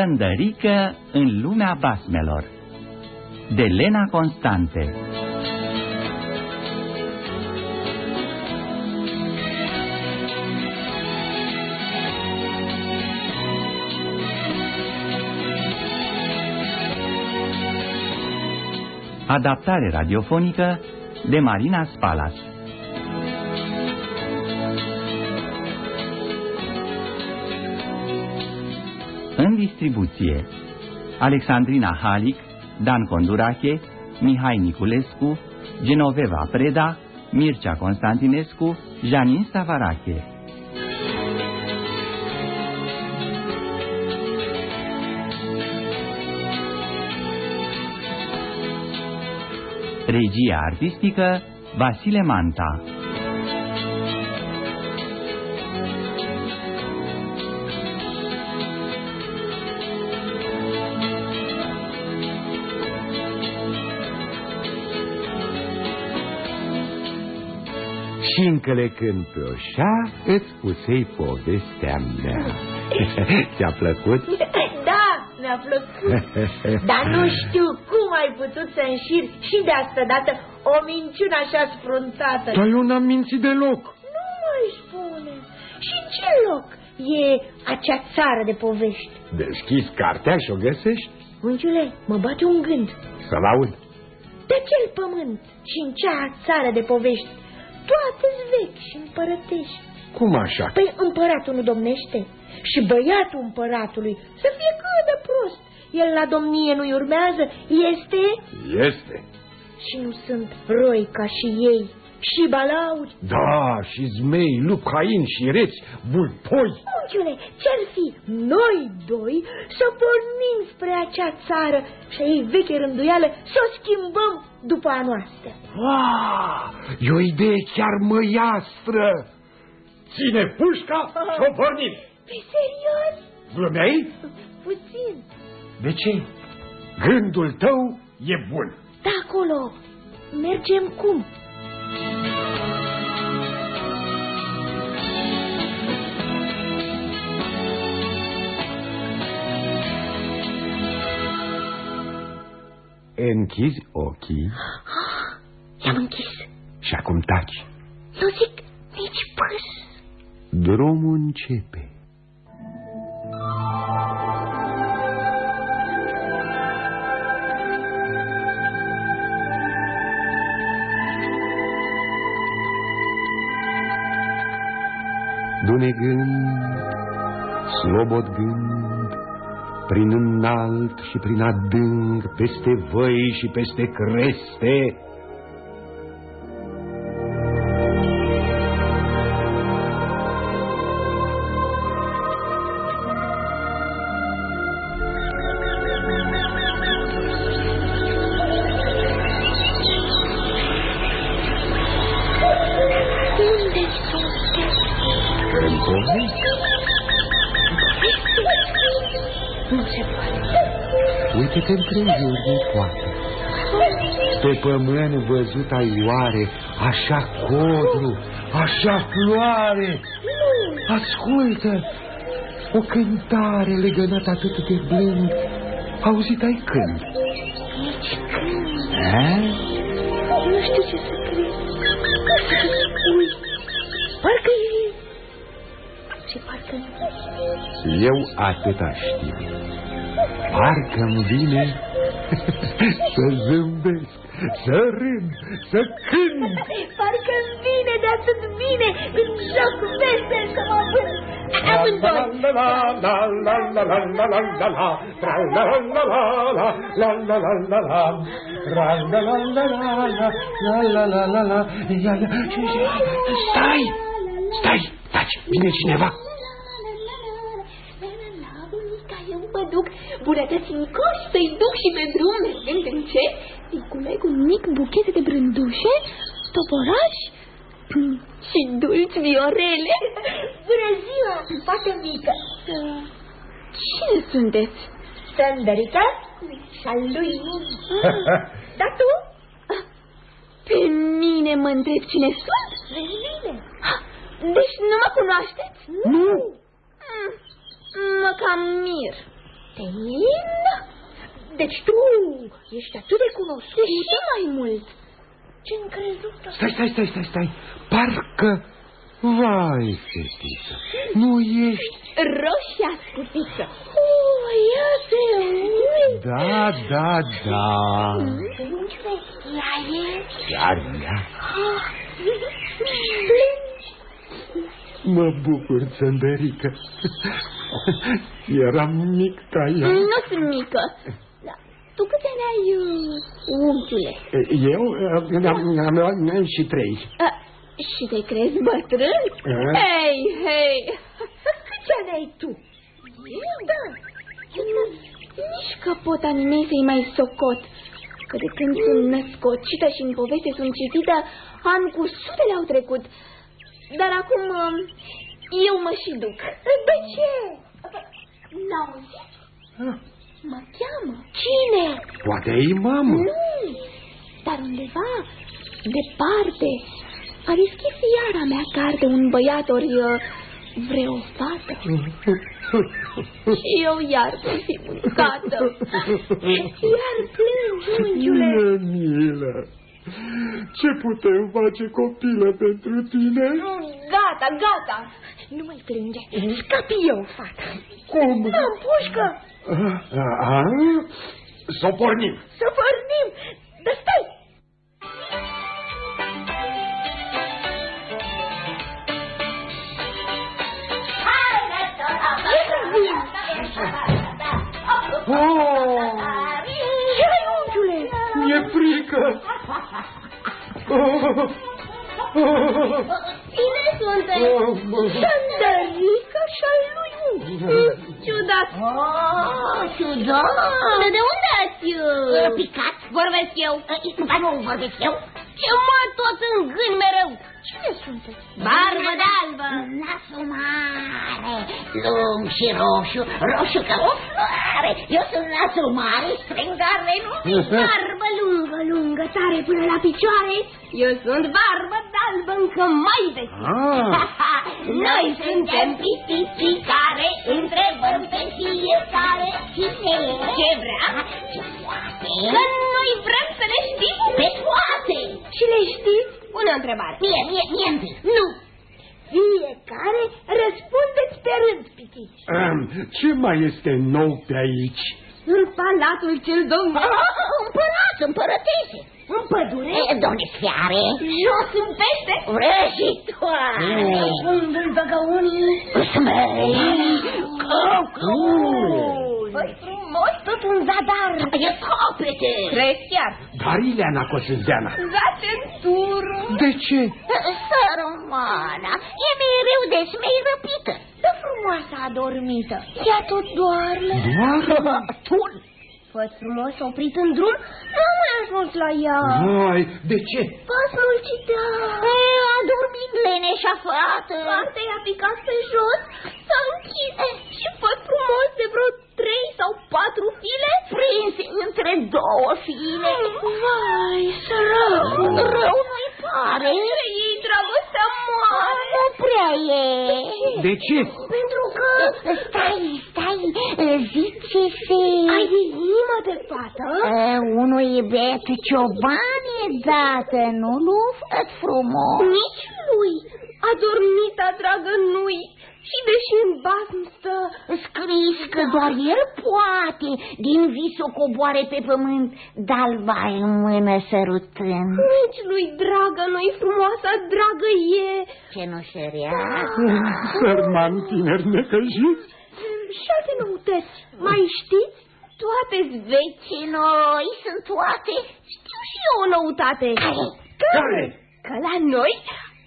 Sândărică în lumea basmelor. De Lena Constante. Adaptare radiofonică de Marina Spalas În distribuție Alexandrina Halic, Dan Condurache, Mihai Niculescu, Genoveva Preda, Mircea Constantinescu, Janin Savarache. Regia artistică Vasile Manta încălecând pe oșa, îți spusei povestea mea. Ți-a plăcut? Da, mi-a plăcut. Dar nu știu cum ai putut să înșiri și de asta dată o minciună așa sfruntată. Dar eu n-am mințit deloc. Nu mai spune. Și în ce loc e acea țară de povești? Deschizi cartea și o găsești? Unchiule, mă bate un gând. Să-l aud. De acel pământ și în cea țară de povești, toate vechi și împărătești. Cum așa? Păi împăratul nu domnește și băiatul împăratului să fie cât de prost. El la domnie nu-i urmează, este Este. și nu sunt roi ca și ei și balauri. Da, și zmei, lup, hain și reți, vulpoi. Unchiule, ce-ar fi noi doi să pornim spre acea țară și ei veche rânduială să o schimbăm după a noastră? Wow, e o idee chiar măiastră. Ține pușca și o pornim. Pe serios? Glumeai? Puțin. De ce? Gândul tău e bun. Da, acolo. Mergem cum? Închizi ochii I-am închis. și acum taci. Nu zic nici pâs. Drumul începe. Dune gând, slobod gând, prin înalt și prin adânc, peste văi și peste creste, Unde sunteți? în Uite-te împrejur, nu poate. Pe pământ văzut ai oare așa codru, așa floare? Nu. Ascultă, o cântare legănată atât de blând. Auzit ai când? Nici când. A? Nu știu ce să cred. Să spui. Parcă e... Și parcă nu. Eu atâta știu. Parcă-mi vine să zâmbesc, să râd, să cânt. Parcă îmi vine de atât bine când joc vesel să mă vând. Amândoi. Stai! Stai! Taci! Vine cineva! Duc bunătăți în coș să-i duc și pe drum mergând încet. Îi culeg un mic buchet de brândușe, toporași și dulci viorele. Bună ziua, fată mică! Cine sunteți? Sândărica și al lui Dar tu? Pe mine mă întreb cine sunt? Vezi bine. Deci nu mă cunoașteți? Nu! Mm, Mă cam mir. Străin? Deci tu ești atât de cunoscută? Și mai mult. Ce încrezut Stai, stai, stai, stai, stai. Parcă... Vai, fetiță, nu ești... Roșia scutiță. Oh, ia te uit. Da, da, da. Ea e? Chiar ea. Mă bucur, Țăndărică. Eram mic ca ea. Nu sunt mică. Da. Tu câte ani ai, uh, unchiule? Eu am, am, am și trei. A, și te crezi bătrân? A? Hei, hei! Câți ani ai tu? Eu, da. Eu, nici că pot ani mei să-i mai socot. Că de când sunt născocită și în poveste sunt citită, an cu sutele au trecut. Dar acum um, eu mă și duc. De ce? N-auzi? Mă cheamă. Cine? Poate e mamă. Nu, dar undeva, departe, a deschis iara mea carte un băiat ori uh, vreo fată. Și eu iar voi fi mâncată. Iar plâng, unchiule. E milă. Ce putem face, copilă, pentru tine? Gata, gata. Nu mai plânge. Scapi eu, fata. Cum? Da, pușcă. A, a, să o pornim. Să pornim. Dar stai. Oh, Ce ai, unchiule? mi-e frică. Oh, oh, Cine sunteți? oh, oh. Sândărică și al lui unchi. Ciudat. Oh, ciudat! De, de unde ați... uh, Picat, vorbesc eu. Ba nu vorbesc eu. Ce mă tot în gând mereu? Cine sunteți? Barbă de albă. Nasul mare, lung și roșu, roșu ca o floare. Eu sunt nasul mare, strângare, nu? Barbă lungă, lungă, tare până la picioare. Eu sunt barbă de albă încă mai veche. Ah, Noi suntem pisicii care întrebăm pe fiecare cine e, ce vrea, ce poate. Că noi vrem să le știm. Pe toate. Și le știți? Pune o întrebare. Mie, mie, mie întâi. Nu. Fiecare răspundeți pe rând, pitici. Ahem, ce mai este nou pe aici? În palatul cel domnesc. Ah, Împărat, împărătese. În pădure, domne fiare. Jos în pește. Vrăjitoare. Mm. Unde-l băgă unii? Smei. Cocul. Păi frumos, tot un zadar. E copete. Crezi chiar? Dar Ileana Cosânzeana. Zace în tură. De ce? Sărmana, e mereu de smei răpită. Să frumoasa adormită. Ea tot doarme. Doar? Tun. Făt frumos oprit în drum, n-am mai ajuns la ea. Vai, de ce? Pasmul citea. E, a dormit leneșa fată. Cartea i-a picat pe jos, s-a închis și făt frumos de vreo trei sau patru file. Prinse între două file. Vai, săracul. Rău nu-i pare. Între ei dragostea moare. Nu prea e. De ce? Pentru că Stai, stai, zice-se... ai inimă de fată. Unui bet cioban e dată, nu lu frumos. Nici lui a dormit a dragă nui și deși în bazm stă, Scris că doar el poate din vis o coboare pe pământ, dar va în mână sărutând. nici lui dragă noi frumoasa dragă e. Ce nu șerea? Sărman tineri necăjiți. Și alte noutăți, mai știți? Toate vechi. Și noi sunt toate. Știu și eu o noutate. Care? Că la noi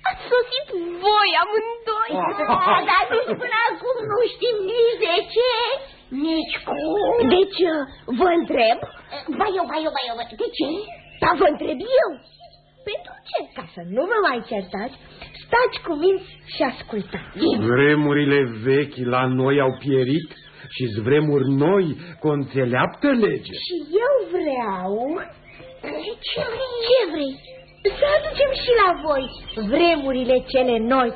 ați sosit voi amândoi. Ah, dar nici până acum nu știm nici de ce, nici cum. Deci, vă întreb, Ba eu, ba eu, ba eu, ba- de ce? dar vă întreb eu. Pentru ce? Ca să nu vă mai certați, stați cuminți și ascultați. Vremurile vechi la noi au pierit și vremuri noi cu o înțeleaptă lege. Și eu vreau... Ce vrei? Ce vrei? Să aducem și la voi vremurile cele noi.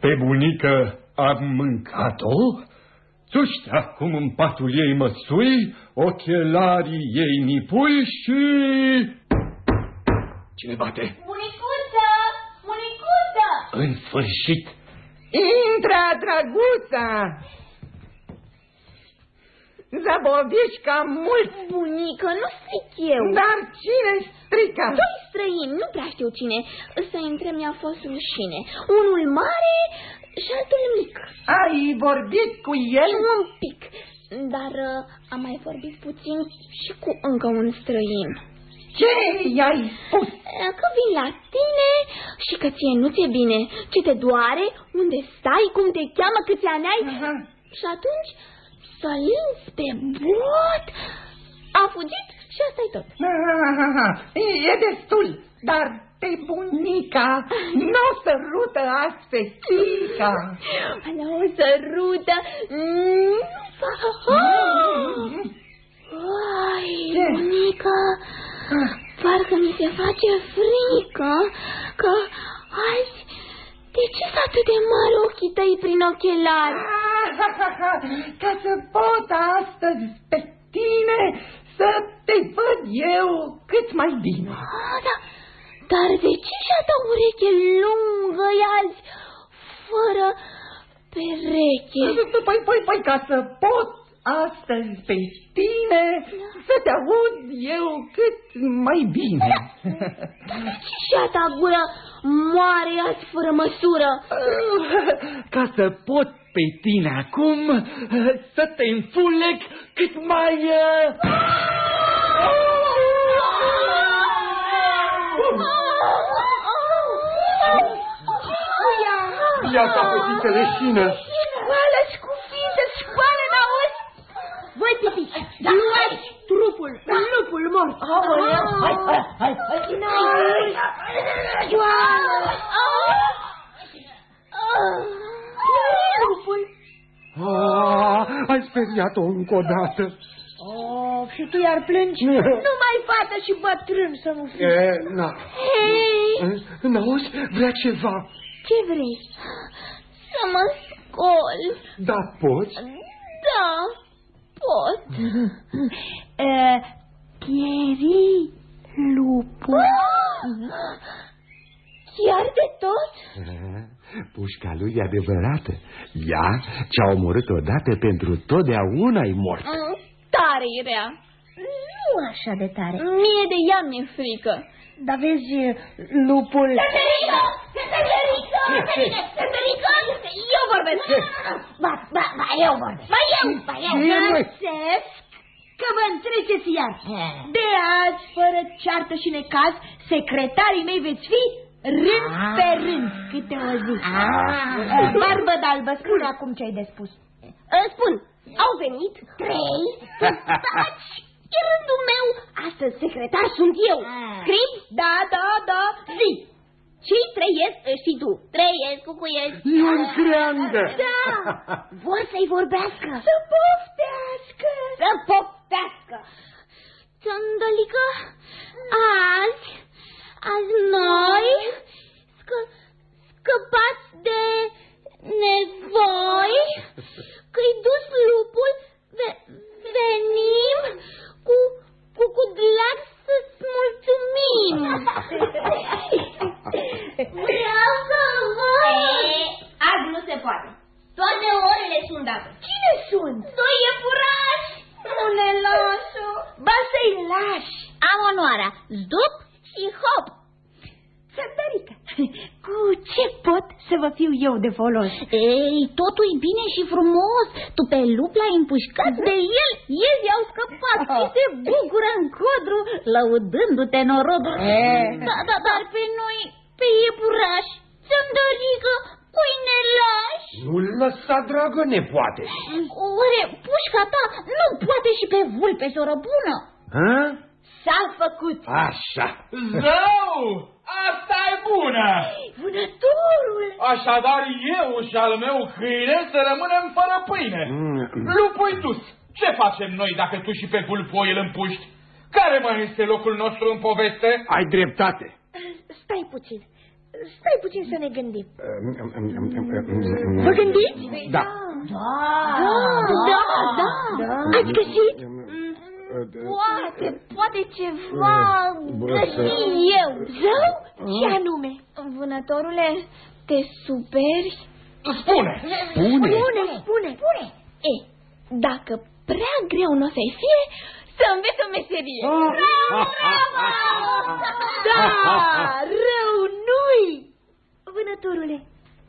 Pe bunică am mâncat-o? Tu știi acum în patul ei măsui, ochelarii ei nipui și... Cine bate? Bunicuță! Bunicuță! În sfârșit! Intră, drăguța! Zăbovești cam mult. Bunică, nu stric eu. Dar cine strică? Doi străini, nu prea știu cine. Să intre mi-a fost rușine. Unul mare și altul mic. Ai vorbit cu el? Un pic. Dar uh, am mai vorbit puțin și cu încă un străin. Ce i-ai spus? Uh, Că vin la tine și că ție nu ți-e bine. Ce te doare? Unde stai? Cum te cheamă? Câți ani ai? Aha. Și atunci să linți pe bot. A fugit și asta e tot. Aha, E destul, dar pe bunica nu o să rută azi festica. Nu o sărută. Mm. Ai, Ce? bunica, parcă mi se face frică că azi... De ce sunt atât de mari ochii tăi prin ochelari? Ca să pot astăzi pe tine să te văd eu cât mai bine. Ah, da, dar de ce și-a ta ureche lungă e azi, fără pereche? Păi, păi, păi, ca să pot astăzi pe tine să te aud eu cât mai bine. Și-a ta gură moare azi fără măsură. Ca să pot pe tine acum să te înfulec cât mai... Ia ta fetiță leșină! Scoală-ți cu fiță, scoală n-auzi? Voi, pipici, da. luați trupul, lupul mort. Aoleu, hai, hai, hai, hai. N-auzi? Scoală. Lupul. Ah, ai speriat-o încă o dată. Oh, și tu iar plângi? Numai fată și bătrân să nu fii. E, na. Hei, N-auzi? Vrea ceva. ce vrei? Să mă scol. Da, poți? Da, pot. Uh, Pieri, lupul. Chiar de tot? Pușca lui e adevărată. Ea ce-a omorât odată pentru totdeauna e mort. Mm, Tare e rea. Nu așa de tare. Mie de ea mi-e frică. Dar vezi, lupul... Sătărică! Sătărică! Sătărică! Eu vorbesc! Ba, ba, ba, eu vorbesc. Ba eu! Ba eu! Găsesc că vă întreceți iar. De azi, fără ceartă și necaz, secretarii mei veți fi rând pe rând, câte o zi. Uh, Barbă d'albă, spune acum ce ai de spus. Îți Spun, au venit trei Taci, e rândul meu. Astăzi secretar sunt eu. Scrip? Da, da, da, zi. Și trăiesc și tu. Trăiesc, cucuiesc Ion creangă! Da, vor să-i vorbească. Să poftească. Să poftească. Țândălică, azi, azi noi scă, scăpați de nevoi că-i dus lupul, ve, venim cu, cu, cu drag să-ți mulțumim. Vreau să văd. Azi nu se poate. Toate orele sunt date. Cine sunt? Doi iepurași. Nu ne lasă. Ba să-i lași. Am onoarea. Zdup și hop. Sătărică, cu ce pot să vă fiu eu de folos? Ei, totul e bine și frumos. Tu pe lup l-ai împușcat de el, el i-au scăpat și se bucură în codru, lăudându-te norodul. Da, da, dar pe noi, pe iepuraș, țândărică, cui ne lași? Nu-l lăsa, dragă nepoate. Oare pușca ta nu poate și pe vulpe soră bună? Hă? S-a făcut. Așa. Zău! Asta e bună! Vânătorul! Așadar eu și al meu câine să rămânem fără pâine. Mm. Lupul dus. Ce facem noi dacă tu și pe vulpoi îl împuști? Care mai este locul nostru în poveste? Ai dreptate. Stai puțin. Stai puțin să ne gândim. Vă gândiți? Da. Da, da, da, Da. Ați găsit? Poate, poate ceva Bă, găsi să- eu. Zău? Ce anume? Vânătorule, te superi? Spune! Spune. Spune, spune, spune. E, dacă prea greu nu o să-i fie, să înveți o meserie. Da, rău nu-i. Vânătorule,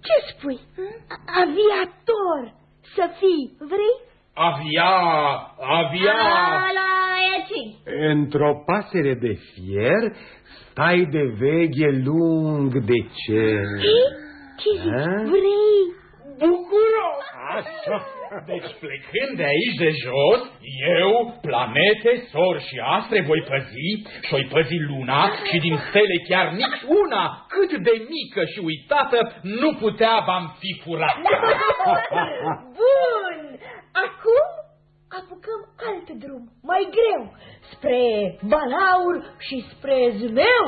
ce spui? Aviator să fii, vrei? Avia, avia... la ieși. Într-o pasăre de fier stai de veghe lung de cer. Ce zici? A? Vrei? Bucuros! Așa. Deci plecând de aici de jos, eu, planete, sori și astre voi păzi și voi păzi luna și din stele chiar nici una cât de mică și uitată nu putea v-am fi furat. Bun! Acum apucăm alt drum, mai greu, spre Balaur și spre Zmeu.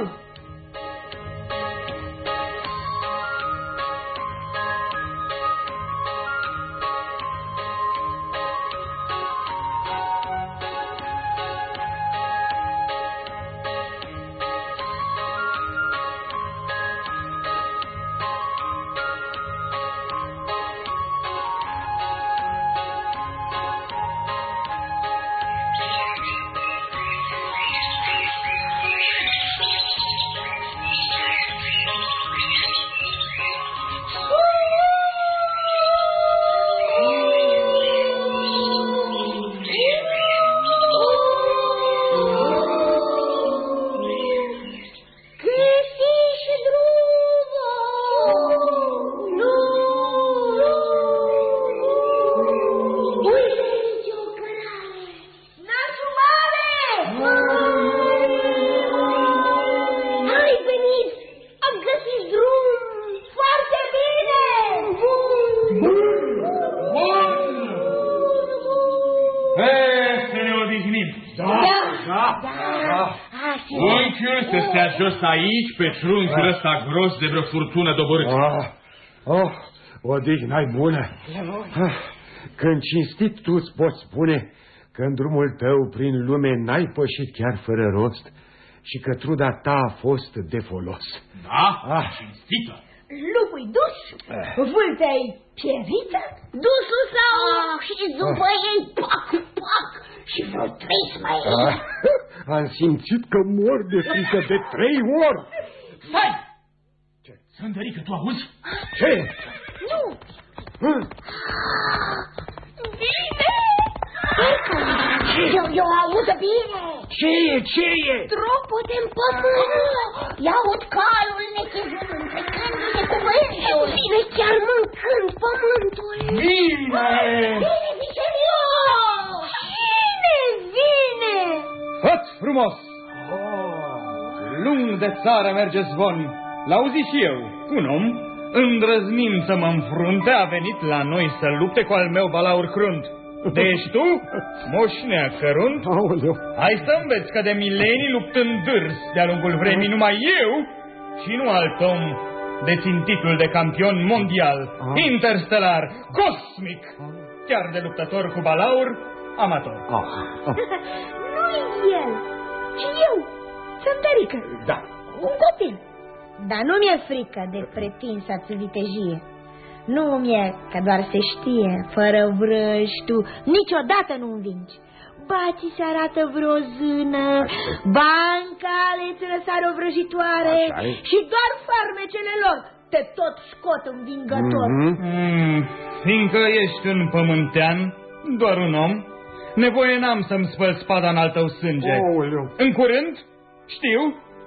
Stea jos aici, pe trunchiul ăsta gros de vreo furtună dobârâtă. Oh, oh, odihna-i bună. Ah, Când cinstit tu îți poți spune că în drumul tău prin lume n-ai pășit chiar fără rost și că truda ta a fost de folos. Da? Ah. Cinstită. Lupul dus, vâlpea-i pierită, Dusul sau și după ei, pac, pac, și vreo trei smaieli. Ah, am simțit că mor de frică de trei ori. Stai! Ce? Sândărică, tu auzi? Ce? Nu! Hă? Eu, eu aud bine! Ce e? Ce e? Tropote în pământ, i-aud calul nechezând, trecându-se cuvântul. Vine chiar mâncând pământul. Bine! Bine, Hăt frumos! Lung de țară merge zvon. L-auzi și eu. Un om, îndrăznind să mă înfrunte, a venit la noi să lupte cu al meu balaur crunt. Deci tu, moșnea cărunt, Aoleu. hai să înveți că de milenii luptând dârs de-a lungul vremii numai eu și nu alt om dețin titlul de campion mondial, Ah. interstelar, cosmic, chiar de luptător cu balaur, amator. Ah, ah, Nu-i el, ci eu, Sântărică, da. un copil. Dar nu mi-e frică de pretinsa-ți vitejie. Nu mi-e că doar se știe, fără vrăji tu, niciodată nu învingi. Ba ți se arată vreo zână, ba în cale ți răsare o vrăjitoare Așa-i. și doar farmecele lor te tot scot învingător. Mhm. Mm, fiindcă ești un pământean, doar un om, nevoie n-am să-mi spăl spada în al tău sânge. Aoleu. În curând, știu,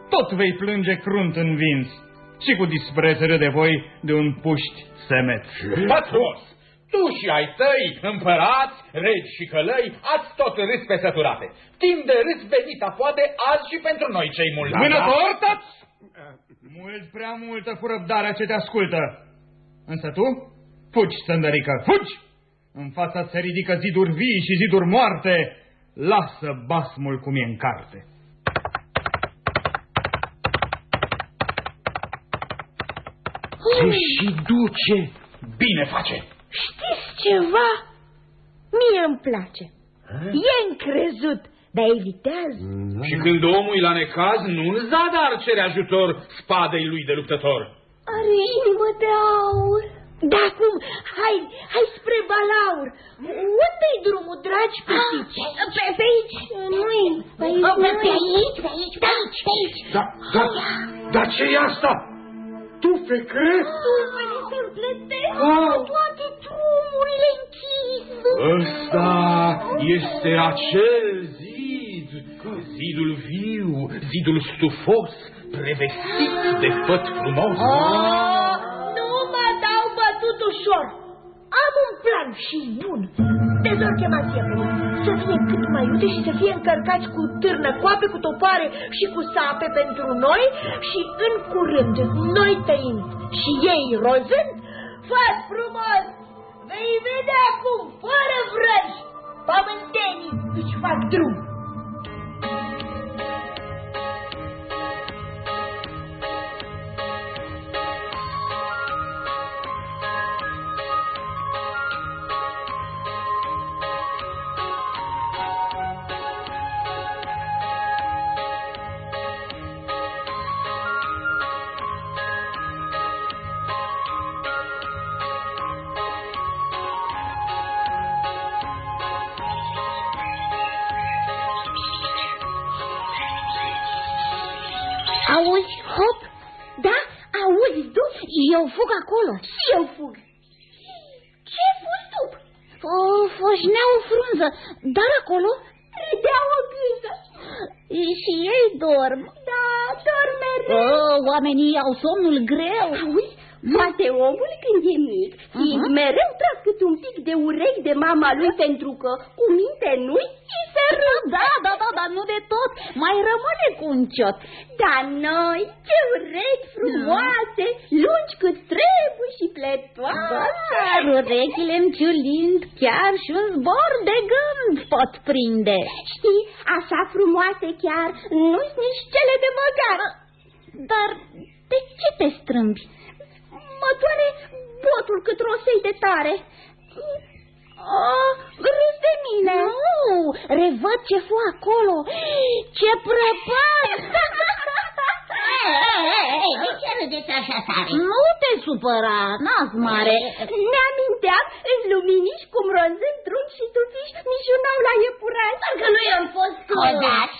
tot vei plânge crunt învins și cu dispreț de voi de un puști semet. Patros, tu și ai tăi, împărați, regi și călăi, ați tot râs pe săturate. Timp de râs venita poate azi și pentru noi cei mulți. Vânător, tați! Mult prea multă cu răbdarea ce te ascultă. Însă tu, fugi, sândărică, fugi! În fața se ridică ziduri vii și ziduri moarte. Lasă basmul cum e în carte. Se și duce. Bine face. Știți ceva? Mie îmi place. E încrezut, dar evitează. Și când omul e la necaz, nu în zadar cere ajutor spadei lui de luptător. Are inimă de aur. Da, acum, hai, hai spre Balaur. Unde-i drumul, dragi pisici? Pe, pe aici. Nu-i. Pe aici, pe aici, pe aici, pe aici, pe aici. Da, da, dar ce e asta? Tufe, crezi? Tufele se împletesc Wow. cu toate drumurile închise. Ăsta este acel zid, zidul viu, zidul stufos, prevestit de făt frumos. Oh, ușor. Am un plan și bun. Dezorchemația să fie cât mai iute și să fie încărcați cu târnă, coape, cu topoare și cu sape pentru noi și în curând noi tăind și ei rozând, fă frumos, vei vedea cum, fără vrăji, pământenii își fac drum. Eu fug acolo. Și eu fug. Ce fugi tu? O, foșnea o frunză, dar acolo Râdea o gâză. și ei dorm. Da, dorm mereu. Oh, oamenii au somnul greu. Auzi, poate omul când e mic, fiind Aha. mereu tras câte un pic de urechi de mama lui pentru că cu minte nu-i, îi se râd. Da, da, da, dar nu de tot. Mai rămâne cu un ciot. Dar noi, ce urechi frumoase, lungi cât trebuie și pletoase. Dar urechile ciulind, chiar și un zbor de gând pot prinde. Știi, așa frumoase chiar, nu-s nici cele de băgar. Dar de ce te strâmbi? Mă doare botul cât rosei de tare. Oh, râs de mine. Nu, revăd ce fu acolo. Ce prăpat! De ce râdeți așa tare? Nu te supăra, nas mare. Ne aminteam în luminiși cum rozând drum și tufiși mișunau la iepuraș. Parcă noi am fost codați,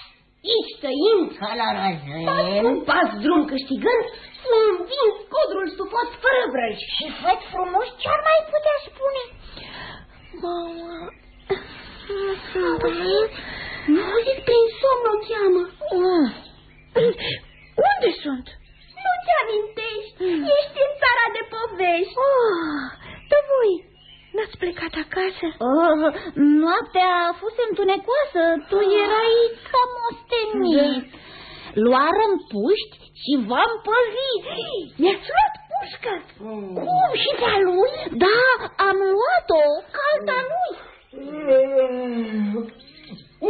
iștăind călărăzând. Un pas drum câștigând, să învins codrul stufos fără vrăji. Și făt frumos ce-ar mai putea spune? Mama, nu zic prin somn o cheamă. Ah, Unde sunt? Nu ți amintești? Ești în țara de povești. Oh, pe voi n-ați plecat acasă? Oh, noaptea a fost întunecoasă, tu erai cam ostenit. Luarăm puști și v-am păzit. Mi-ați luat pușca. Cum și de-a lui? Da, am luat-o, calta lui.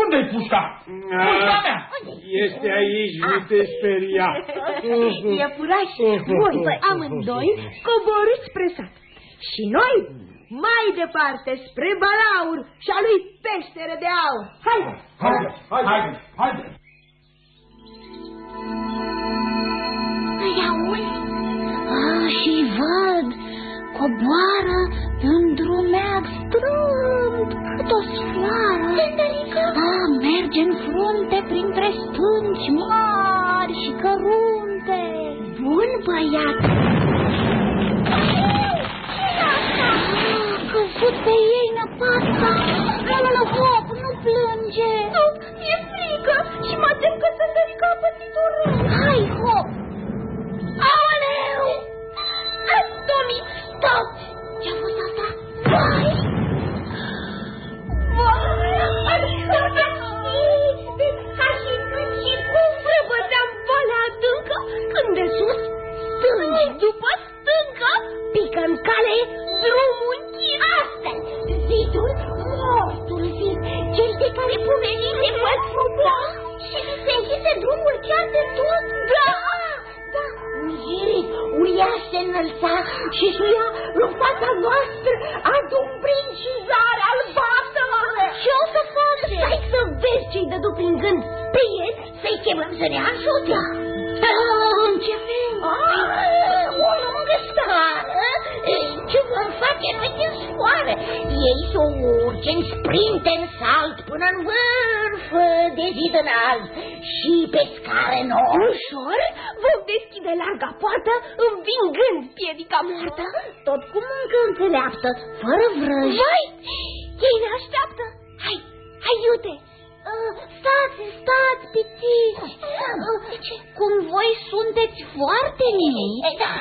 Unde-i pușca? Pușca mea! Este aici, nu te speria. Iepurași buni, amândoi coborâți spre sat. Și noi mai departe spre Balaur și a lui peșteră de aur. Haide! Haide, haide, haide! Îi auzi? Ah, și văd, coboară pe un drumeag strâmt, cât o sfoară. Tândărică? Ah, merge în frunte printre stânci mari și cărunte. Bun băiat! Ah, căzut pe ei năpasta. Nu, hop, nu plânge. Nu, e frică și mă tem că Tândărică a pățit o rău. Hai, hop. Aoleu! Atomic stop! Ce-a fost asta? Vai! Vai! Ca și când și cum frăbăteam valea adâncă, când de sus, stângi după stâncă, pică în cale drumul închis. Astfel, zidul mortul zid, cel de care pomenit se pot fuga da? și se închide drumul chiar de tot. Da! învirii, uria se înălța și suia în fața noastră adun prin cizare albastră. Ce o să facem? Stai să vezi ce-i dădu prin gând pe el, să-i chemăm să ne ajute. Da. În ce fel? O lungă stară, ce vom face pe din soare? Ei s-o urce în sprinte în salt până în vârf de zid înalt și pe scară nouă. Ușor vom deschide larga poartă învingând piedica moartă. Tot cu muncă înțeleaptă, fără vrăj. Vai, ei ne așteaptă. Hai, hai iute. Uh, stați, stați, pitiți! Uh, cum voi sunteți foarte mici, Da.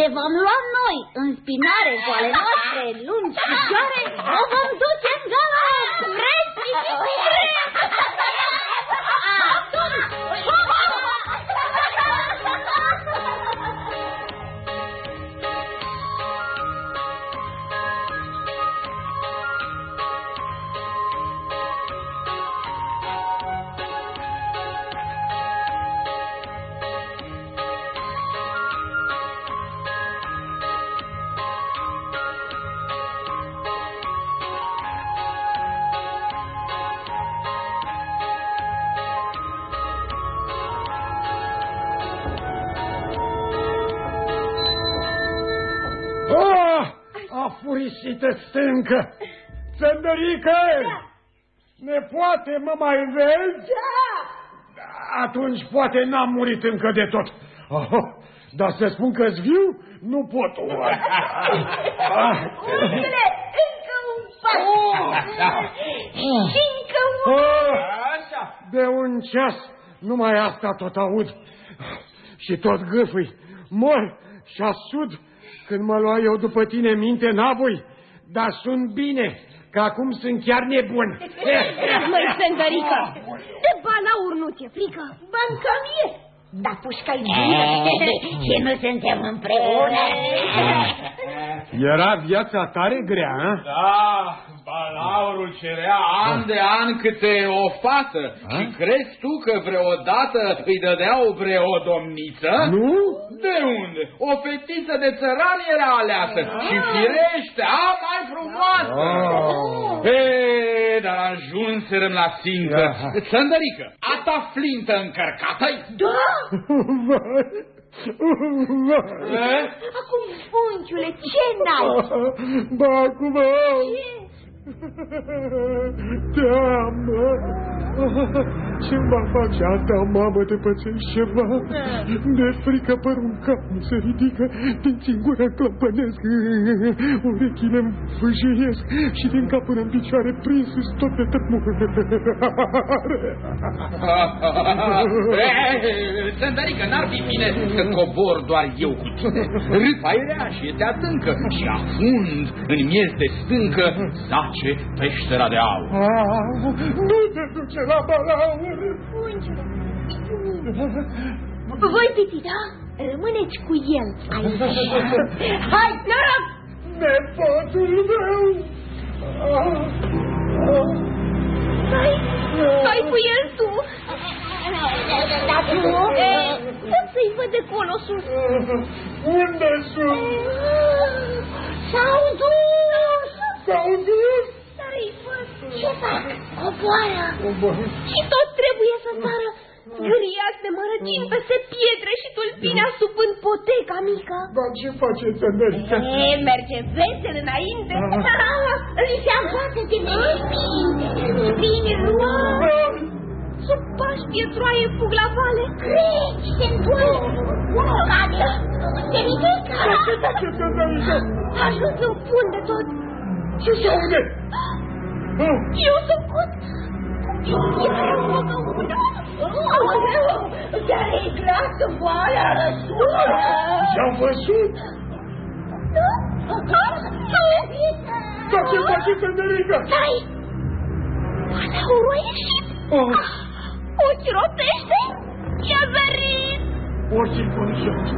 de vom lua noi în spinare cu ale noastre lungi picioare, o vom duce în galop! Vreți, pitiți? Ah, afurisită stâncă! Țăndărică! Ne poate mă mai vezi? Da! Atunci poate n-am murit încă de tot. Oh, dar să spun că viu, nu pot. Ah, Uite, încă un pas. Și încă un... ah, de un ceas, numai asta tot aud. Și tot gâfâi, mor și asud când mă lua eu după tine minte n-avui, dar sunt bine, că acum sunt chiar nebun. Măi, Sândărică, de balaur nu ți-e frică. Banca mie. Dar pușca-i bună. Și nu suntem împreună. Era viața tare grea, a? Da, balaurul cerea an de an câte o fată. Și crezi tu că vreodată îi dădeau vreo domniță? Nu? De unde? O fetiță de țăran era aleasă și firește, a mai frumoasă. Ah. E, dar ajunserăm la țintă. Aha. Sândărică, a ta flintă încărcată-i? Da. Vai, vai. E? Acum, funciule, ce n-ai? Ba, acum Damn! Teamă! Ce-mi va face asta, mamă, de pățești ceva? De frică părul cap mi se ridică, din țingură clopănesc, urechile îmi fâjâiesc și din cap până în picioare prins tot de E, Sândărică, n-ar fi bine să cobor doar eu cu tine. Râpa e rea și este adâncă și afund în miez de stâncă zace peștera de aur. Nu te duce la balaur! Funciule, voi, Piti, da? Rămâneți cu el aici. Hai, noroc! Nepotul meu! Stai, stai cu el tu. Dar tu... Pot să-i văd de colo sus. Unde sunt? S-au dus. S-au dus? Dar îi văd. Ce fac? Coboară. Și tot trebuie să sară zgâriați de mărăcini peste pietre și tulpinea sub în poteca mică. Dar ce faceți, America? E, merge vesel înainte. Îi se învață de spine. Spine Sub pași pietroaie fug la vale. Creci, se întoarce. Unul cade. Se ridică. Dar ce faceți, America? Ajuns în fund de tot. Ce se aude? Ah, Eu sunt cut. Aoleu, dar e glasă voala răsună. I-am văzut! Dar ce faceți, America? Stai! Balaurul a ieșit. Oh, O cirotește. I-a zărit. ochii conjunți.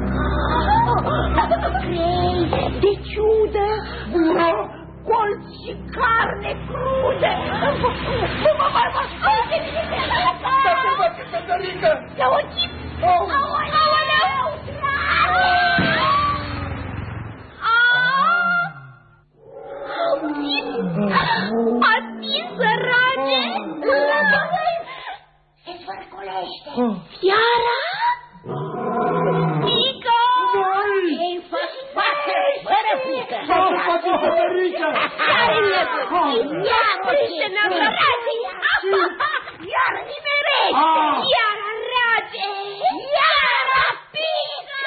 Crei de ciudă, gură, colți și carne crude. Nu mă mai mă scoate Dar ce faceți, America? La ochii. Oh, Aoleu! Atins, sărace! smolește. Iara? Mico! Fără frică. Care e Iar triste neapărate! Iar nimerește! Iar rage! Iar pică!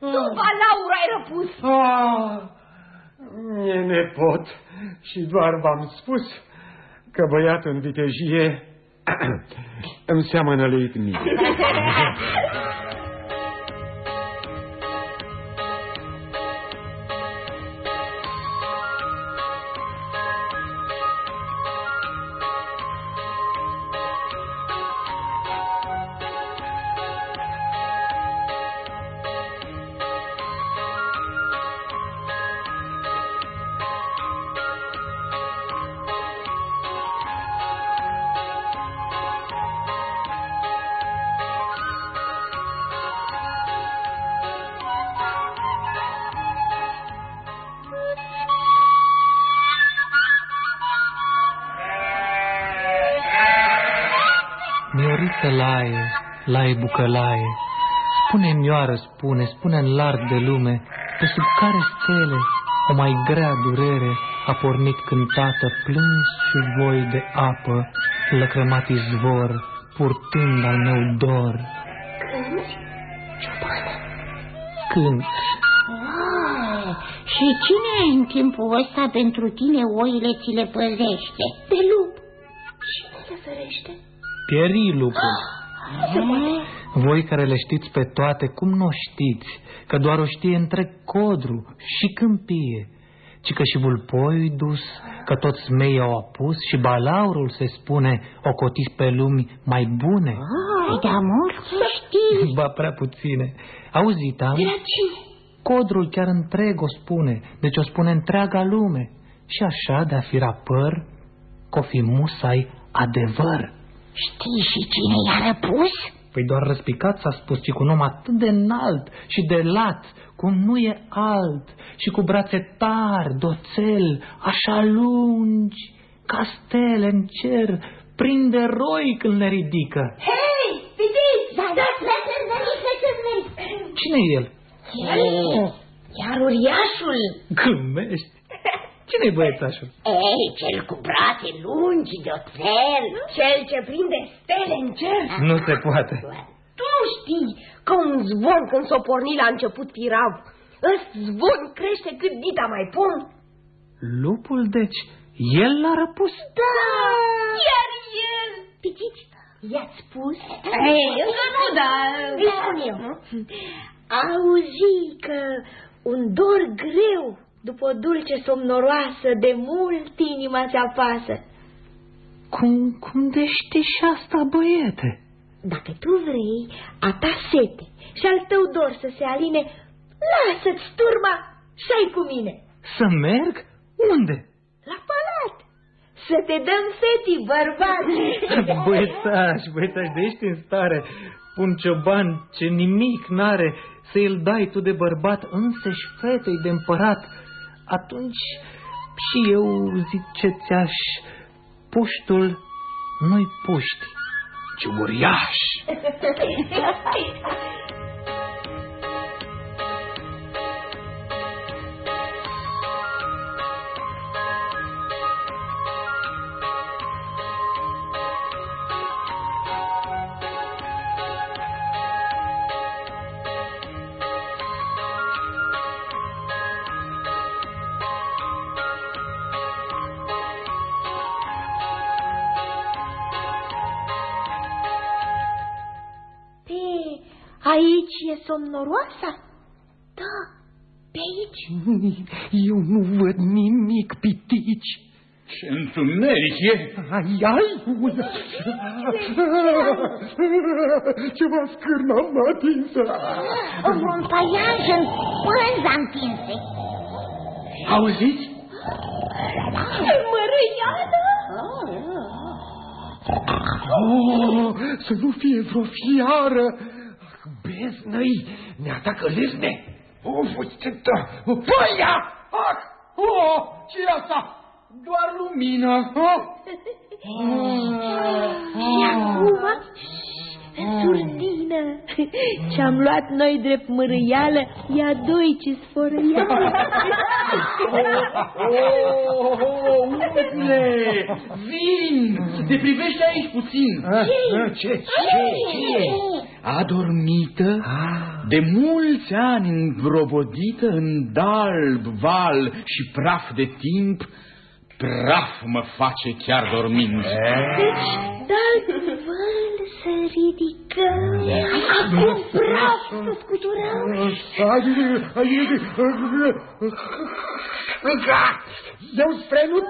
Tu, Balaura, ai răpus. Ah, e nepot și doar v-am spus că băiatul în vitejie îmi seamănă leit mie. laie, laie bucălaie, spune-mi ioară, spune, spune în larg de lume, pe sub care stele o mai grea durere a pornit cântată plâns și voi de apă, lăcrămat izvor, purtând al meu dor. Când? Ah, și cine în timpul ăsta pentru tine oile ți le păzește? Pe lup. Cine le ferește? Pieri lupul. Voi care le știți pe toate, cum nu o știți? Că doar o știe întreg codru și câmpie, ci că și vulpoiul dus, că toți mei au apus și balaurul se spune o cotis pe lumi mai bune. Ai de mult să știți. Ba prea puține. Auzit am? De la cine? Codrul chiar întreg o spune, deci o spune întreaga lume. Și așa de-a fi rapăr, că fi musai adevăr. Știi și cine i-a răpus? Păi doar răspicat s-a spus, ci cu un om atât de înalt și de lat, cum nu e alt, și cu brațe tari, doțel, așa lungi, ca stele în cer, prinde roi când le ridică. Hei, pitiți! Da, da, da, da, da, Cine e el? Iar uriașul? Glumești. Cine-i băiețașul? Ei, cel cu brațe lungi de oțel. Cel ce prinde stele în cer. Nu se poate. Tu știi că un zvon când s-o porni la început firav, ăst zvon crește cât dita mai pun. Lupul, deci, el l-a răpus? Da, chiar el. Pitiți, i-ați spus? Ei, încă nu, dar... Îi spun eu. Auzi că un dor greu după o dulce somnoroasă de mult inima se apasă. Cum, cum de știi și asta, băiete? Dacă tu vrei a ta sete și al tău dor să se aline, lasă-ți turma și ai cu mine. Să merg? Unde? La palat. Să te dăm fetii, bărbați. Băiețaș, băiețaș, de ești în stare, un cioban ce nimic n-are, să îl dai tu de bărbat însăși fetei de împărat, atunci și eu zic ce ți-aș, puștul nu-i puști, ci uriaș. aici e somnoroasa? Da, pe aici. Eu nu văd nimic, pitici. Ce întuneric e! Ai, ai! Ceva scârnă m-a atinsă. Un paiaj în pânza întinse. Auziți? Mărâiană? Oh, să nu fie vreo fiară! Beznăi, ne atacă lezne! Of, uite-te! Păia! Ah! Oh, ce e asta? doar lumină. Și acum, surdină, ce-am luat noi drept mărâială, ia doi ce sfărăială. Oh, umple, vin, te privește aici puțin. Ce? Ce? Ce? Adormită, de mulți ani îngrobodită în dalb val și praf de timp, praf mă face chiar dormind. Deci, dar vâl să ridicăm, acum praf să scuturăm. Eu sprenut?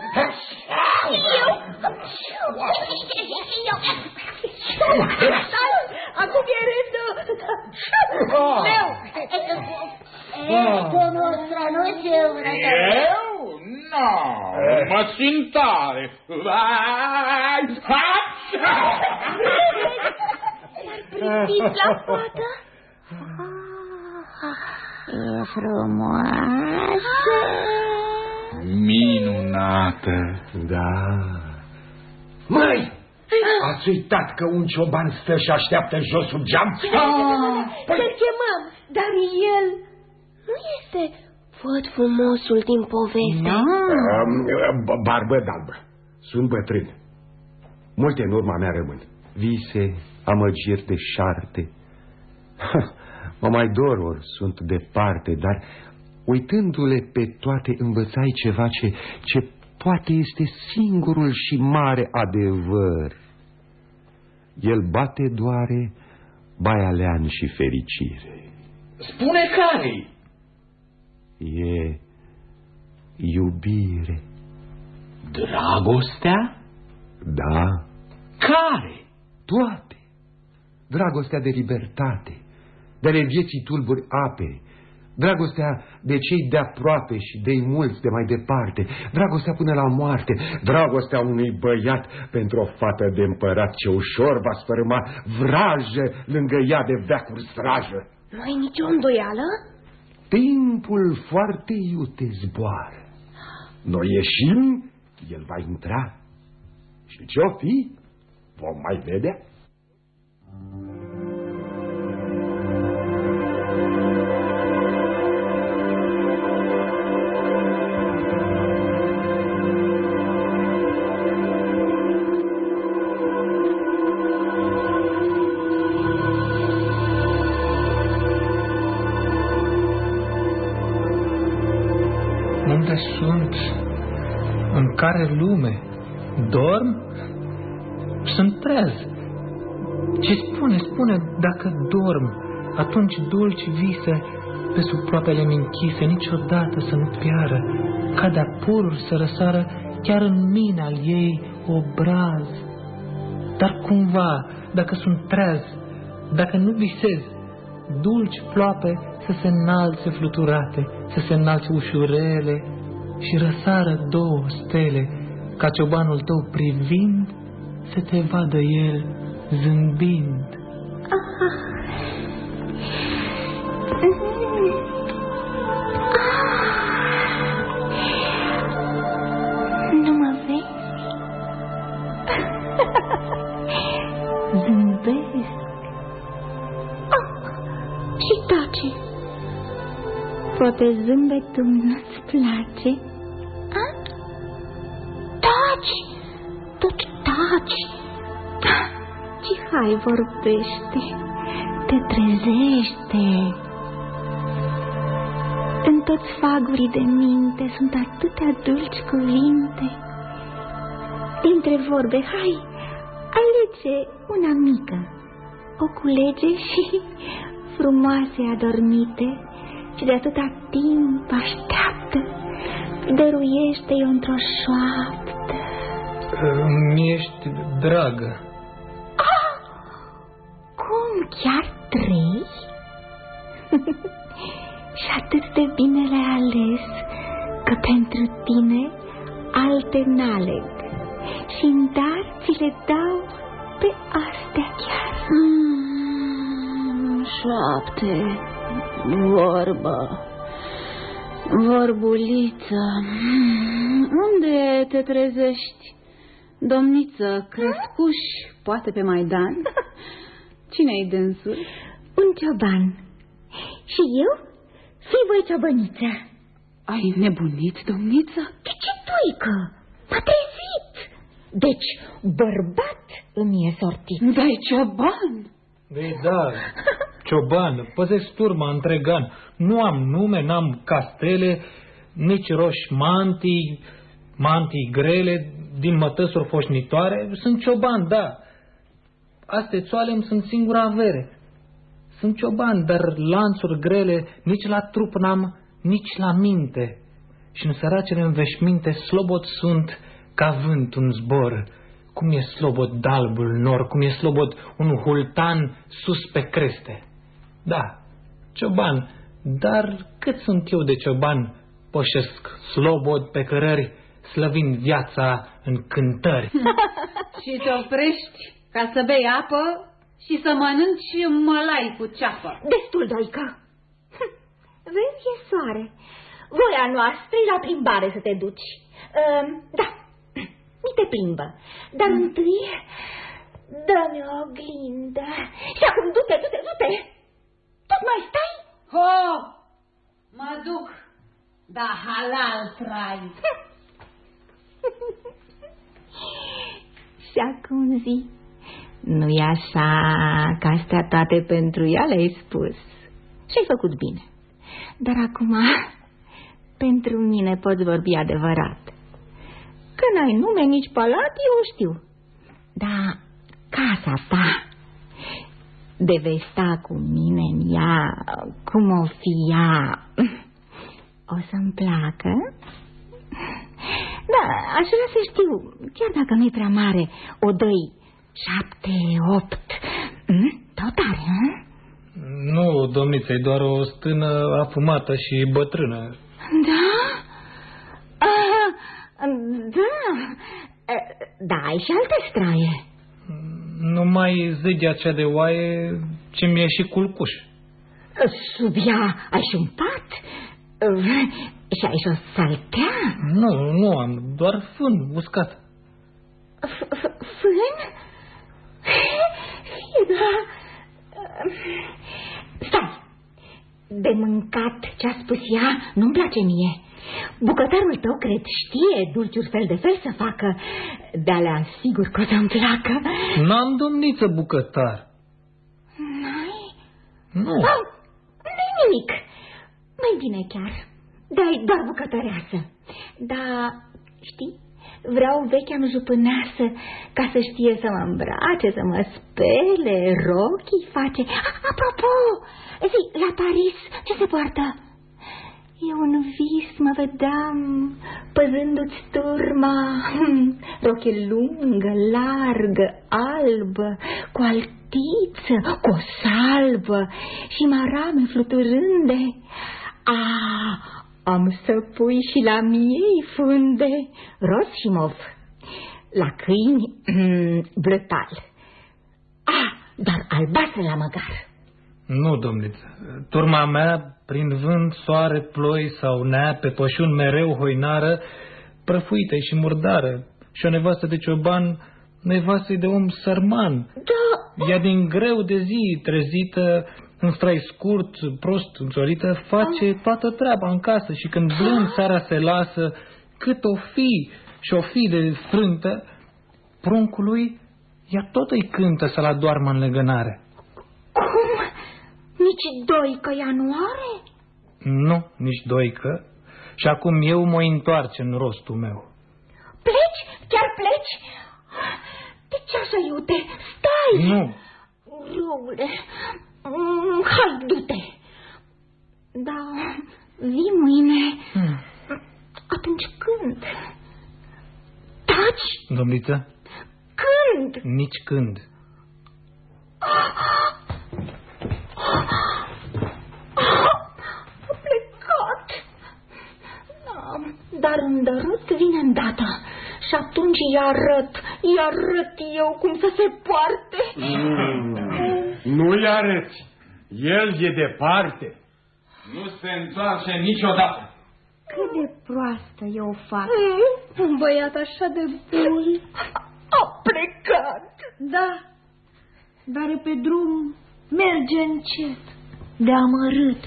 Acum e rândul meu. Domnul Strănuț, Eu? Nu, mă țin tare. Vai, hața! Privit la fată? E frumoasă. Minunată. Da. Măi! Ați uitat că un cioban stă și așteaptă jos sub geam? Să-l chemăm, dar el nu este văd frumosul din poveste. Um, Barbă d'albă. Sunt bătrân. Multe în urma mea rămân. Vise, amăgiri de șarte. Mă mai dor ori sunt departe, dar uitându-le pe toate învățai ceva ce, ce poate este singurul și mare adevăr. El bate doare baialean și fericire. Spune care E iubire. Dragostea? Da, Care? toate. Dragostea de libertate, de ale vieții tulburi ape, dragostea de cei de aproape și de mulți de mai departe, dragostea până la moarte, dragostea unui băiat pentru o fată de împărat ce ușor va sfărâma vrajă lângă ea de veacuri strajă. Nu ai nicio îndoială? Timpul foarte iute zboară. Noi ieșim, el va intra. Și ce-o fi, vom mai vedea. Unde care lume? Dorm? Sunt trez. Ce spune, spune, dacă dorm, atunci dulci vise pe sub proapele mi închise, niciodată să nu piară, ca de pururi să răsară chiar în mine al ei obraz. Dar cumva, dacă sunt treaz, dacă nu visez, dulci ploape să se înalțe fluturate, să se înalțe ușurele și răsară două stele, ca ciobanul tău privind să te vadă el zâmbind. Nu mă vezi? Zâmbesc. Ah, și tace. Poate zâmbetul nu-ți place? Și hai vorbește, te trezește. În toți fagurii de minte sunt atâtea dulci cuvinte. Dintre vorbe, hai, alege una mică, o culege și frumoase adormite și de atâta timp așteaptă, dăruiește-i într-o șoaptă. Mi ești dragă. Cum, chiar trei? și atât de bine le-ai ales că pentru tine alte n-aleg și în dar ți le dau pe astea chiar. Mm, șapte, vorbă. Vorbuliță, unde te trezești? Domniță, crescuș, poate pe Maidan? Cine-i dânsul? Un cioban. Și eu? Fii voi ciobăniță. Ai nebunit, domniță? De ce tuică? M-a trezit. Deci, bărbat îmi e sortit. Dai cioban. Ei, da, cioban, păzesc turma întreg an. Nu am nume, n-am castele, nici roși mantii, mantii grele, din mătăsuri foșnitoare. Sunt cioban, da. Astea țoale sunt singura avere. Sunt cioban, dar lanțuri grele nici la trup n-am, nici la minte. Și în săracele înveșminte slobot sunt ca vânt un zbor. Cum e slobod dalbul nor, cum e slobod un hultan sus pe creste. Da, cioban, dar cât sunt eu de cioban, poșesc slobod pe cărări, slăvind viața în cântări. și te oprești ca să bei apă și să mănânci mălai cu ceapă. Destul, Doica. Vezi, e soare. Voia noastră e la plimbare să te duci. Uh, da, mi te plimbă. Dar mm. întâi dă-mi o oglindă. Și acum du-te, du-te, du-te. Tot mai stai? Ho, mă duc, da halal trai. și acum zi, nu-i așa că astea toate pentru ea le-ai spus. Și-ai făcut bine. Dar acum, pentru mine poți vorbi adevărat. Că n-ai nume nici palat, eu știu. Dar casa ta, de vei sta cu mine în ea, cum o fi ea, o să-mi placă? Da, aș vrea să știu, chiar dacă nu e prea mare, o doi, șapte, opt, mm? tot are, hă? Nu, domniță, e doar o stână afumată și bătrână. Da? Ah, da. Da, ai și alte straie. Numai zâghea cea de oaie ce mi-e și culcuș. Sub ea ai și un pat? Și ai și o saltea? Nu, nu am, doar fân uscat. Fân? Da. Stai! De mâncat ce-a spus ea nu-mi place mie. Bucătarul tău, cred, știe dulciuri fel de fel să facă. De alea sigur că o să-mi placă. N-am domniță bucătar. N-ai? Nu. Oh, nu nimic. Mai bine chiar. Dai doar bucătăreasă. Da, știi, vreau vechea jupâneasă ca să știe să mă îmbrace, să mă spele, rochii face. Apropo, zi, la Paris ce se poartă? Eu în vis mă vedeam păzându-ți turma, roche lungă, largă, albă, cu altiță, cu o salbă și marame fluturânde. Ah, am să pui și la miei funde roz și mov, la câini blătal. Ah, dar albastră la măgar. Nu, domniță. Turma mea, prin vânt, soare, ploi sau nea, pe pășun mereu hoinară, prăfuită și murdară. Și o nevastă de cioban, nevastă de om sărman. Da. Ea din greu de zi, trezită, în strai scurt, prost înțolită, face toată treaba în casă și când blând seara se lasă, cât o fi și o fi de frântă, pruncului, ea tot îi cântă să-l adoarmă în legănare. Cum? Nici doi că ea nu are? Nu, nici doică. Și acum eu mă întoarce în rostul meu. Pleci? Chiar pleci? De ce așa, iute? Stai! Nu! Răule, Mm, hai, du-te. Da, vii mâine. Hmm. Atunci când? Taci? Domniță? Când? Nici când. A plecat. Da, dar îndărât vine îndată. Și atunci îi arăt, îi arăt eu cum să se poarte. Mm. Nu-i arăți. El e departe. Nu se întoarce niciodată. Cât de proastă e o fată. Un băiat așa de bun. A plecat. Da, dar e pe drum merge încet, de amărât.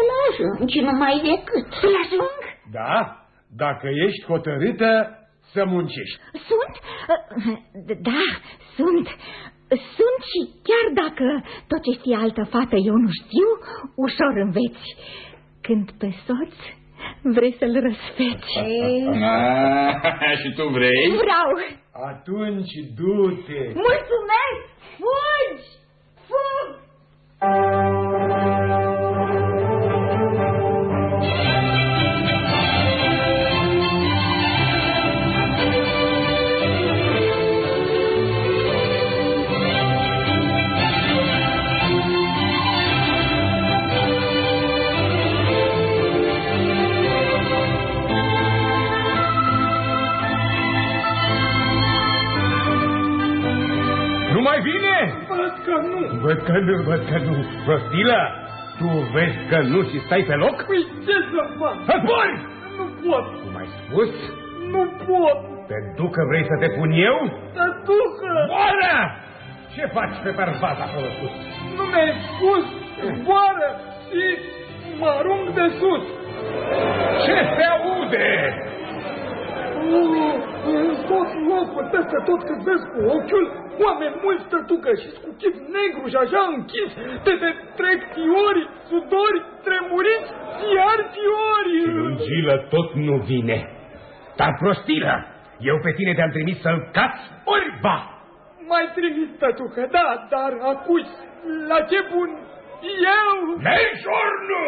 Îl ajungi numai decât. Îl ajung? Da, dacă ești hotărâtă să muncești. Sunt? Da, sunt. Sunt și chiar dacă tot ce știe altă fată eu nu știu, ușor înveți. Când pe soț vrei să-l răsfeci. și tu vrei? Vreau. Atunci du-te. Mulțumesc! Fugi! Fug! Văd că nu, văd că nu. Prostilă, tu vezi că nu și stai pe loc? Păi ce să fac? Să zbori! Nu pot, Cum ai spus? nu pot. Pentru că vrei să te pun eu? Să ducă. Boară! Ce faci pe bărbat acolo sus? Nu mi-ai spus, zboară și mă arunc de sus. Ce se aude? Uh, În tot locul, peste tot cât vezi cu ochiul, oameni mulți tătucă și cu chip negru și așa închis, te te trec fiorii, sudori, tremuriți, iar fiorii. Lungilă tot nu vine. Dar prostilă, eu pe tine te-am trimis să-l cați orba. Mai trimis tătucă, da, dar acum, la ce bun eu Mergi ori nu?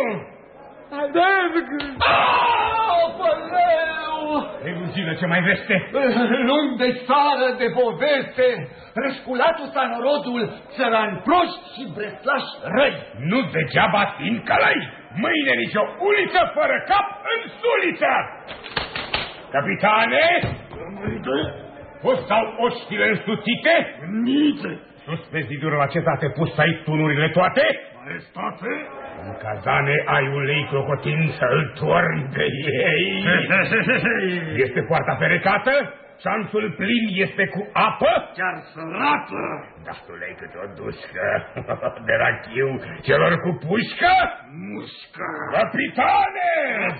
alerg. Aoleu! Ei, Lungilă, ce mai veste? Luni de țară de poveste, răsculatul s-a norodul, țărani proști și breslași răi. Nu degeaba țin călăi. Mâine nici o uliță fără cap în suliță. Capitane, poți sau oștile însuțite? Nițe, Sus pe zidurul la cetate pus ai tunurile toate? maestate, În cazane ai ulei clocotin să-l torni de ei. Este poarta ferecată? Șanțul plin este cu apă? chiar sărată. Dastulei câte o dușcă de rachiu celor cu pușcă? Mușcă, Capitane!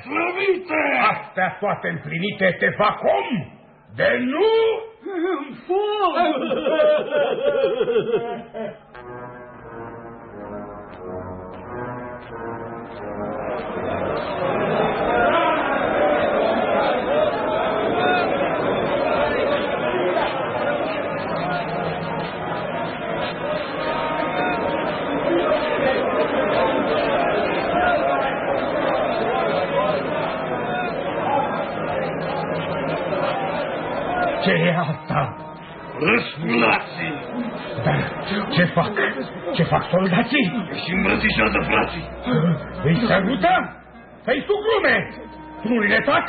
slăvite, Astea toate împlinite te fac om? De nu? În foc! soldații? și îmbrățișează frații. Îi sărută? Să-i sugrume! Tunurile tac?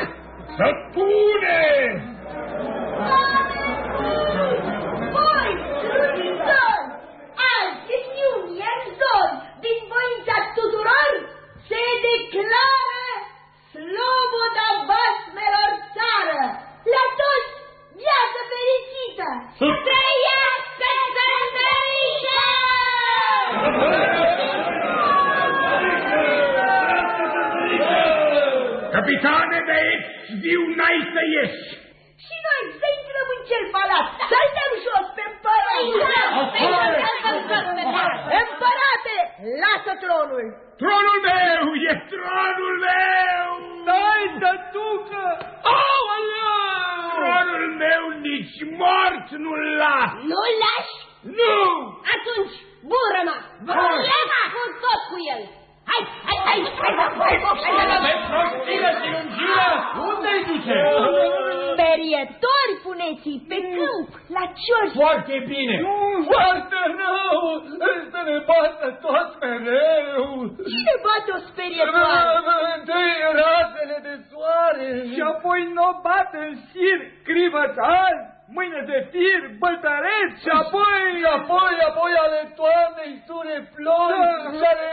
Să pune! Voi, trudizori, azi în iunie, în zori, din voința tuturor, se declară sloboda basmelor țară. La toți, viață fericită! Trăiască Sândărișa! Capitane de aici, viu n-ai să ieși! Și noi să intrăm în cel palat, să-l dăm jos pe împărat! Împărate, lasă tronul! Tronul meu e tronul meu! Stai, tătucă! Aoleu! Tronul meu nici mort nu-l las! Nu-l lași? Nu! Atunci, bură-mă! Bură-mă! Cu tot cu el! Hai, hai, hai! Hai, hai, hai, hai, hai, Prostile și lungilă, unde-i duce? Perietori puneți pe câmp, la cioși! Foarte bine. Foarte rău! Să ne bată tot mereu! Cine bate o sperietoare? Întâi razele de soare Și apoi n-o bate în șir crivăți albi, mâine de fir, bătăreți Și apoi... Și apoi, apoi ale toamnei sure flori Da. și ale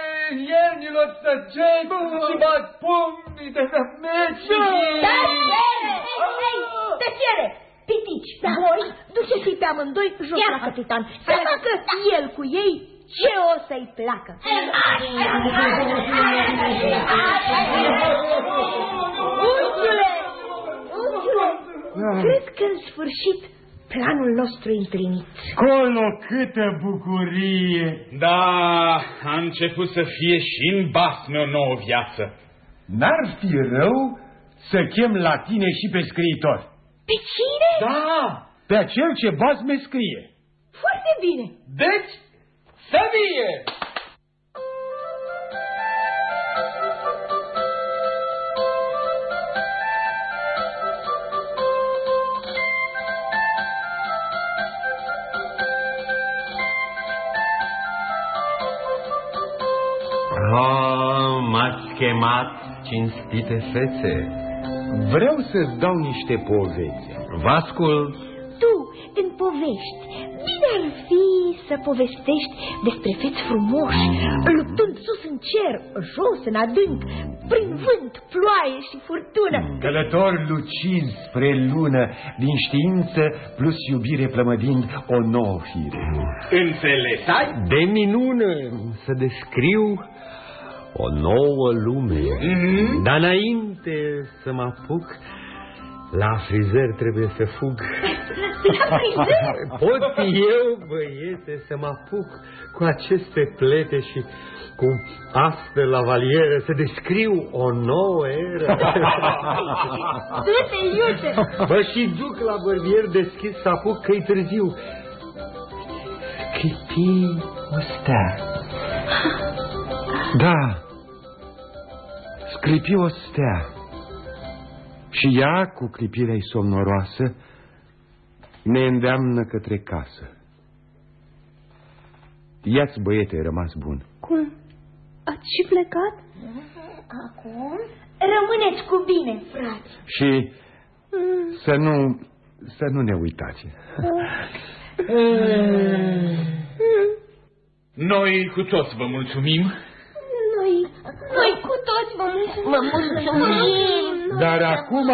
iernilor săgeți și bat pumnii de rămeci. Tăcere! Hei, tăcere! Pitici, da. voi duceți-i pe amândoi jos la capitan. Să facă el cu ei ce o să-i placă. Unchiule! Unchiule! Cred că în sfârșit planul nostru e împlinit. Colo câtă bucurie! Da, a început să fie și în basme o nouă viață. N-ar fi rău să chem la tine și pe scriitor. Pe cine? Da, pe acel ce basme scrie. Foarte bine. Deci, să vie! Oh, m-ați chemat, cinstite fețe. Vreau să-ți dau niște povețe. Vă ascult. Tu, în povești, bine ar fi să povestești despre feți frumoși, luptând sus în cer, jos în adânc, prin vânt, ploaie și furtună. Călător lucind spre lună, din știință plus iubire plămădind o nouă fire. Înțeles ai? De minune să descriu o nouă lume. Mhm. Dar înainte să mă apuc, la frizer trebuie să fug. La frizer? Pot eu, băiete, să mă apuc cu aceste plete și cu astfel la valieră să descriu o nouă eră. Du-te, iute! Bă, și duc la bărbier deschis să apuc că-i târziu. Clipi o stea. Da, sclipi o stea. Și ea, cu clipirea ei somnoroasă, ne îndeamnă către casă. Ia-ți, băiete, ai rămas bun. Cum? Ați și plecat? Acum? Rămâneți cu bine, frate. Și să nu, să nu ne uitați. Noi cu toți vă mulțumim. Noi, noi cu toți vă mulțumim. Vă mulțumim. Dar acum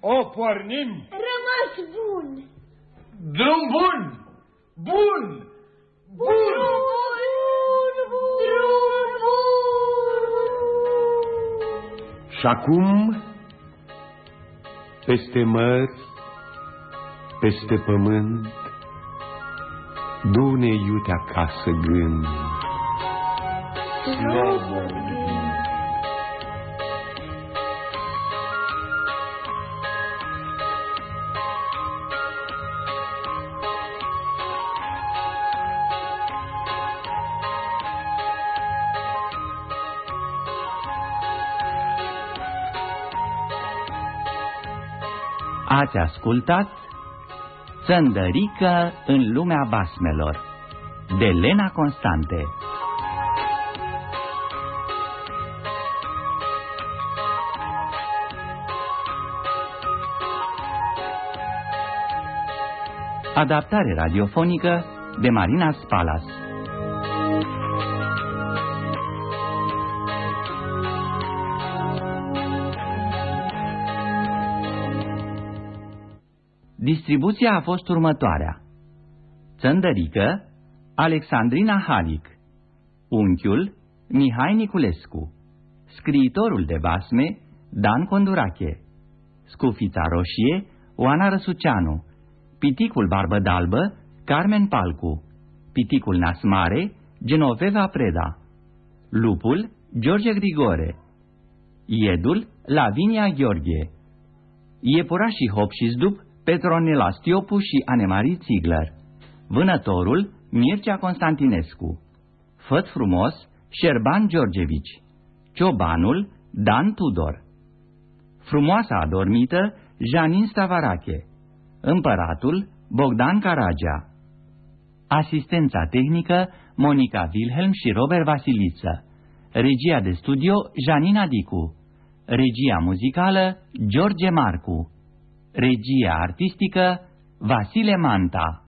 o pornim. Rămas bun. Drum bun! Bun! Bun! Și acum, peste mări, peste pământ, du-ne iute acasă gând. Ați ascultat Țăndărică în lumea basmelor de Lena Constante. Adaptare radiofonică de Marina Spalas Distribuția a fost următoarea. Țăndărică, Alexandrina Halic, unchiul, Mihai Niculescu, scriitorul de basme, Dan Condurache, scufița roșie, Oana Răsuceanu, piticul barbă dalbă, Carmen Palcu, piticul nasmare, Genoveva Preda, lupul, George Grigore, iedul, Lavinia Gheorghe, iepurașii Hop și Zdup, Petronela Stiopu și Anemarie Ziegler, vânătorul Mircea Constantinescu, făt frumos Șerban Georgevici, ciobanul Dan Tudor, frumoasa adormită Janin Stavarache, împăratul Bogdan Caragea, asistența tehnică Monica Wilhelm și Robert Vasiliță, regia de studio Janina Dicu, regia muzicală George Marcu, regia artistică Vasile Manta.